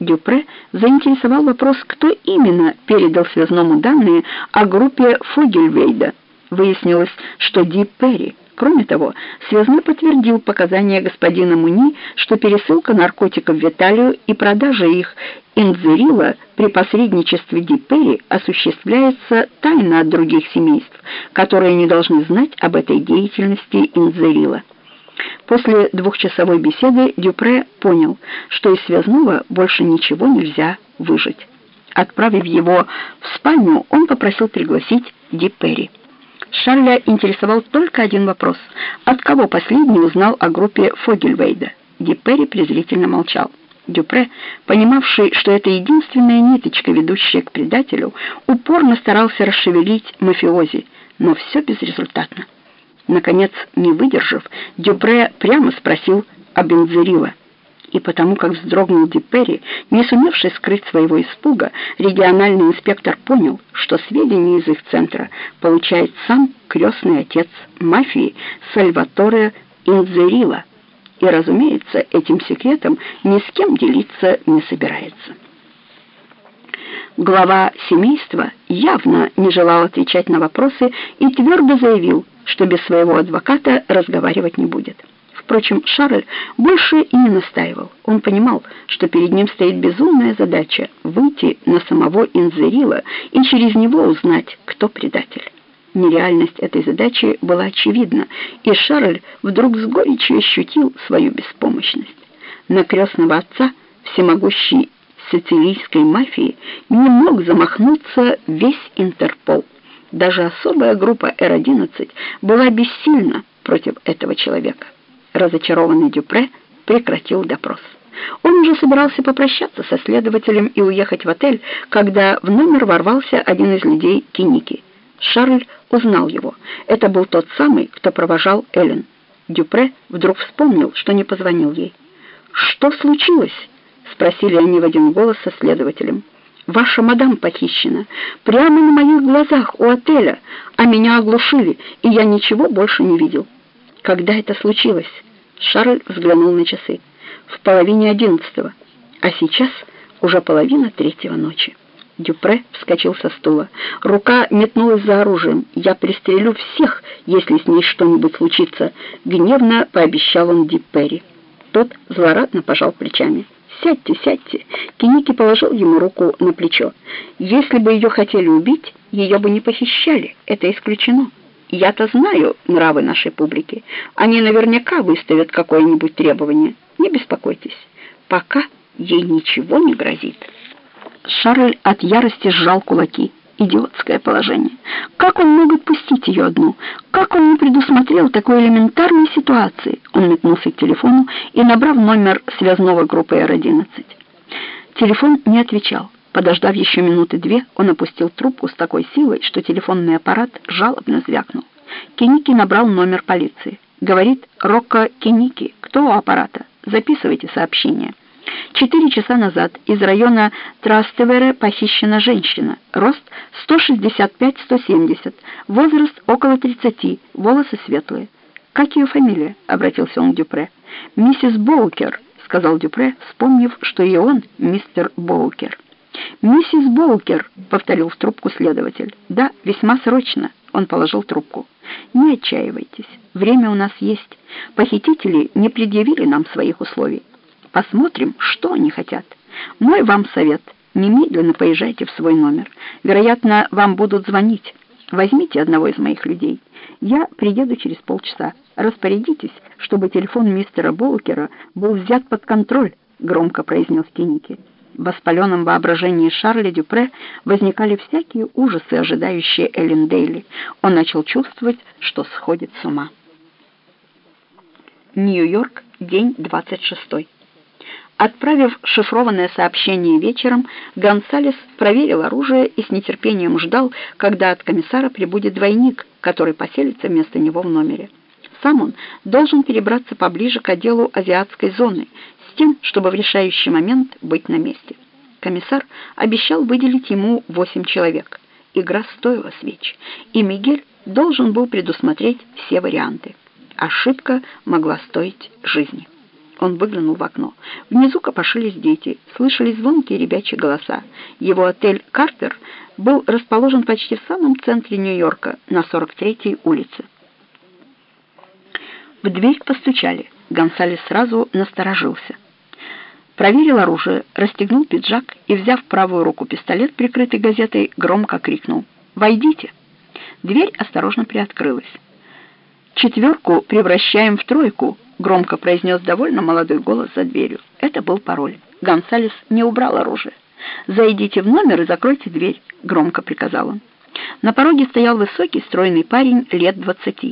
Дюпре заинтересовал вопрос, кто именно передал связному данные о группе Фогельвейда. Выяснилось, что Ди Перри. Кроме того, связной подтвердил показания господина Муни, что пересылка наркотиков в Италию и продажа их инзерила при посредничестве Ди Перри осуществляется тайно от других семейств, которые не должны знать об этой деятельности инзерила. После двухчасовой беседы Дюпре понял, что из связного больше ничего нельзя выжить. Отправив его в спальню, он попросил пригласить Ди Перри. Шарля интересовал только один вопрос. От кого последний узнал о группе Фогельвейда? Ди Перри презрительно молчал. Дюпре, понимавший, что это единственная ниточка, ведущая к предателю, упорно старался расшевелить мафиози, но все безрезультатно. Наконец, не выдержав, Дюпре прямо спросил о Бензерила. И потому как вздрогнул Диппери, не сумевший скрыть своего испуга, региональный инспектор понял, что сведения из их центра получает сам крестный отец мафии Сальваторе Инзерила. И, разумеется, этим секретом ни с кем делиться не собирается. Глава семейства явно не желал отвечать на вопросы и твердо заявил, что без своего адвоката разговаривать не будет. Впрочем, Шарль больше и не настаивал. Он понимал, что перед ним стоит безумная задача выйти на самого Инзерила и через него узнать, кто предатель. Нереальность этой задачи была очевидна, и Шарль вдруг с горечью ощутил свою беспомощность. На крестного отца всемогущей сицилийской мафии не мог замахнуться весь Интерпол. Даже особая группа Р-11 была бессильна против этого человека. Разочарованный Дюпре прекратил допрос. Он уже собирался попрощаться со следователем и уехать в отель, когда в номер ворвался один из людей Киники. Шарль узнал его. Это был тот самый, кто провожал Эллен. Дюпре вдруг вспомнил, что не позвонил ей. «Что случилось?» — спросили они в один голос со следователем. Ваша мадам похищена. Прямо на моих глазах у отеля, а меня оглушили, и я ничего больше не видел. Когда это случилось? Шарль взглянул на часы. В половине одиннадцатого, а сейчас уже половина третьего ночи. Дюпре вскочил со стула. Рука метнулась за оружием. «Я пристрелю всех, если с ней что-нибудь случится», — гневно пообещал он Диппери. Тот злорадно пожал плечами. «Сядьте, сядьте!» Киники положил ему руку на плечо. «Если бы ее хотели убить, ее бы не похищали. Это исключено. Я-то знаю нравы нашей публики. Они наверняка выставят какое-нибудь требование. Не беспокойтесь. Пока ей ничего не грозит». Шарль от ярости сжал кулаки. Идиотское положение. Как он мог отпустить ее одну? Как он не предусмотрел такой элементарной ситуации? Он метнулся к телефону и, набрав номер связного группы Р-11. Телефон не отвечал. Подождав еще минуты две, он опустил трубку с такой силой, что телефонный аппарат жалобно звякнул. Киники набрал номер полиции. Говорит Рокко Киники. Кто у аппарата? Записывайте сообщение. Четыре часа назад из района Трастевере похищена женщина. Рост 165-170, возраст около 30, волосы светлые. «Как ее фамилия?» — обратился он к Дюпре. «Миссис Боукер», — сказал Дюпре, вспомнив, что и он мистер Боукер. «Миссис Боукер», — повторил в трубку следователь. «Да, весьма срочно», — он положил трубку. «Не отчаивайтесь, время у нас есть. Похитители не предъявили нам своих условий». Посмотрим, что они хотят. Мой вам совет. Немедленно поезжайте в свой номер. Вероятно, вам будут звонить. Возьмите одного из моих людей. Я приеду через полчаса. Распорядитесь, чтобы телефон мистера Болкера был взят под контроль, громко произнес Киники. В воспаленном воображении Шарля Дюпре возникали всякие ужасы, ожидающие Эллен Дейли. Он начал чувствовать, что сходит с ума. Нью-Йорк, день 26. Отправив шифрованное сообщение вечером, Гонсалес проверил оружие и с нетерпением ждал, когда от комиссара прибудет двойник, который поселится вместо него в номере. Сам он должен перебраться поближе к отделу азиатской зоны, с тем, чтобы в решающий момент быть на месте. Комиссар обещал выделить ему восемь человек. Игра стоила свеч, и Мигель должен был предусмотреть все варианты. Ошибка могла стоить жизни. Он выглянул в окно. Внизу копошились дети, слышались звонкие ребячьи голоса. Его отель «Картер» был расположен почти в самом центре Нью-Йорка, на 43-й улице. В дверь постучали. Гонсалес сразу насторожился. Проверил оружие, расстегнул пиджак и, взяв правую руку пистолет, прикрытый газетой, громко крикнул «Войдите!». Дверь осторожно приоткрылась. «Четверку превращаем в тройку», — громко произнес довольно молодой голос за дверью. Это был пароль. Гонсалес не убрал оружие. «Зайдите в номер и закройте дверь», — громко приказал он. На пороге стоял высокий, стройный парень лет двадцати.